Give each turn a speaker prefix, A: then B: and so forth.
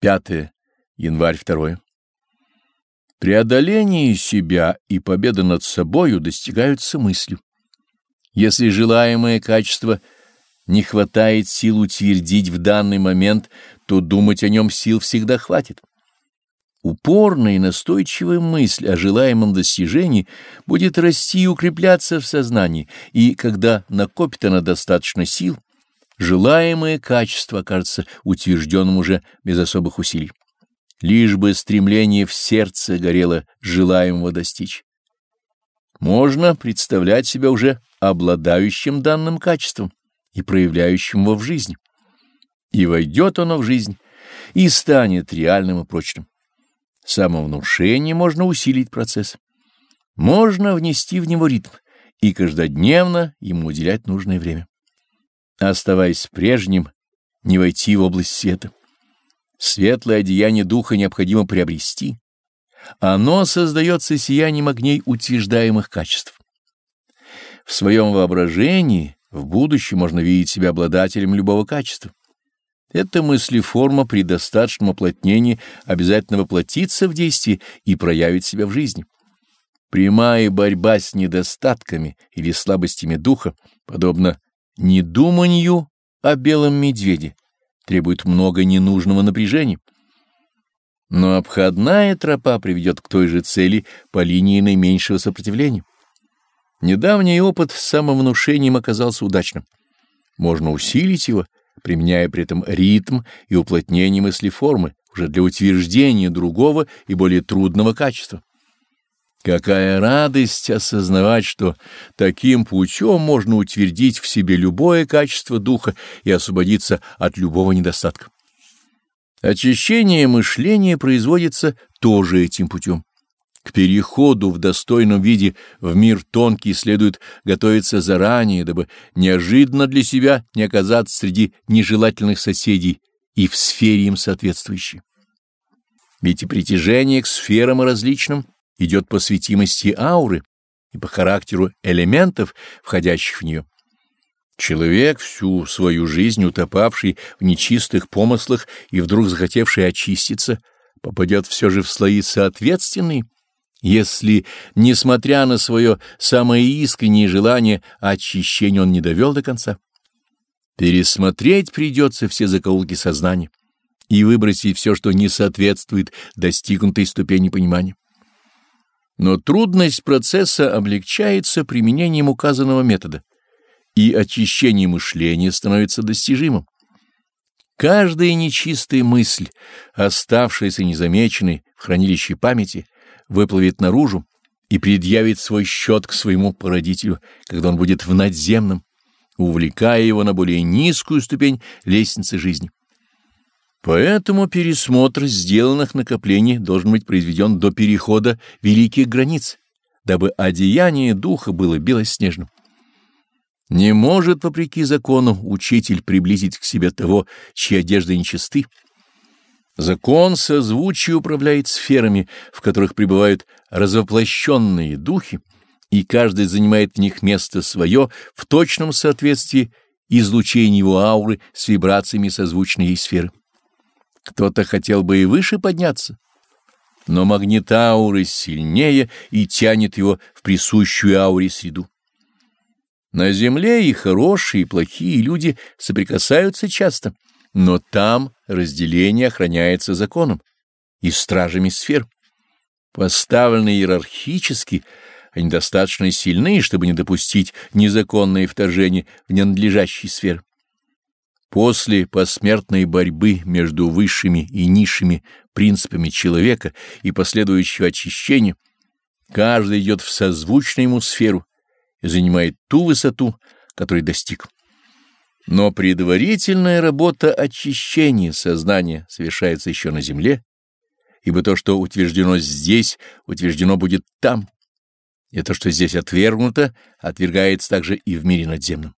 A: 5 январь 2 Преодоление себя и победа над собою достигаются мыслью. Если желаемое качество не хватает сил утвердить в данный момент, то думать о нем сил всегда хватит. Упорная и настойчивая мысль о желаемом достижении будет расти и укрепляться в сознании, и когда накопит она достаточно сил, желаемое качество окажется утвержденным уже без особых усилий лишь бы стремление в сердце горело желаемого достичь. Можно представлять себя уже обладающим данным качеством и проявляющим его в жизни. И войдет оно в жизнь, и станет реальным и прочным. Самовнушение можно усилить процесс. Можно внести в него ритм и каждодневно ему уделять нужное время. Оставаясь прежним, не войти в область света. Светлое одеяние духа необходимо приобрести. Оно создается сиянием огней утверждаемых качеств. В своем воображении в будущем можно видеть себя обладателем любого качества. Эта мыслеформа при достаточном оплотнении обязательно воплотится в действии и проявит себя в жизни. Прямая борьба с недостатками или слабостями духа, подобно недуманию о белом медведе, требует много ненужного напряжения. Но обходная тропа приведет к той же цели по линии наименьшего сопротивления. Недавний опыт с самовнушением оказался удачным. Можно усилить его, применяя при этом ритм и уплотнение мыслеформы уже для утверждения другого и более трудного качества. Какая радость осознавать, что таким путем можно утвердить в себе любое качество духа и освободиться от любого недостатка. Очищение мышления производится тоже этим путем. К переходу в достойном виде в мир тонкий следует готовиться заранее, дабы неожиданно для себя не оказаться среди нежелательных соседей и в сфере им соответствующей. Ведь и притяжение к сферам различным — идет по светимости ауры и по характеру элементов, входящих в нее. Человек, всю свою жизнь утопавший в нечистых помыслах и вдруг захотевший очиститься, попадет все же в слои соответственные, если, несмотря на свое самое искреннее желание, очищения он не довел до конца. Пересмотреть придется все закоулки сознания и выбросить все, что не соответствует достигнутой ступени понимания. Но трудность процесса облегчается применением указанного метода, и очищение мышления становится достижимым. Каждая нечистая мысль, оставшаяся незамеченной в хранилище памяти, выплывет наружу и предъявит свой счет к своему породителю, когда он будет в надземном, увлекая его на более низкую ступень лестницы жизни. Поэтому пересмотр сделанных накоплений должен быть произведен до перехода великих границ, дабы одеяние духа было белоснежным. Не может, вопреки закону, учитель приблизить к себе того, чьи одежды нечисты. Закон созвучия управляет сферами, в которых пребывают развоплощенные духи, и каждый занимает в них место свое в точном соответствии излучения его ауры с вибрациями созвучной сферы. Кто-то хотел бы и выше подняться, но магнит ауры сильнее и тянет его в присущую ауре среду. На земле и хорошие, и плохие люди соприкасаются часто, но там разделение охраняется законом и стражами сфер. Поставленные иерархически, они достаточно сильны, чтобы не допустить незаконное вторжение в ненадлежащие сферы. После посмертной борьбы между высшими и низшими принципами человека и последующего очищения, каждый идет в созвучную ему сферу и занимает ту высоту, которой достиг. Но предварительная работа очищения сознания совершается еще на земле, ибо то, что утверждено здесь, утверждено будет там, и то, что здесь отвергнуто, отвергается также и в мире надземном.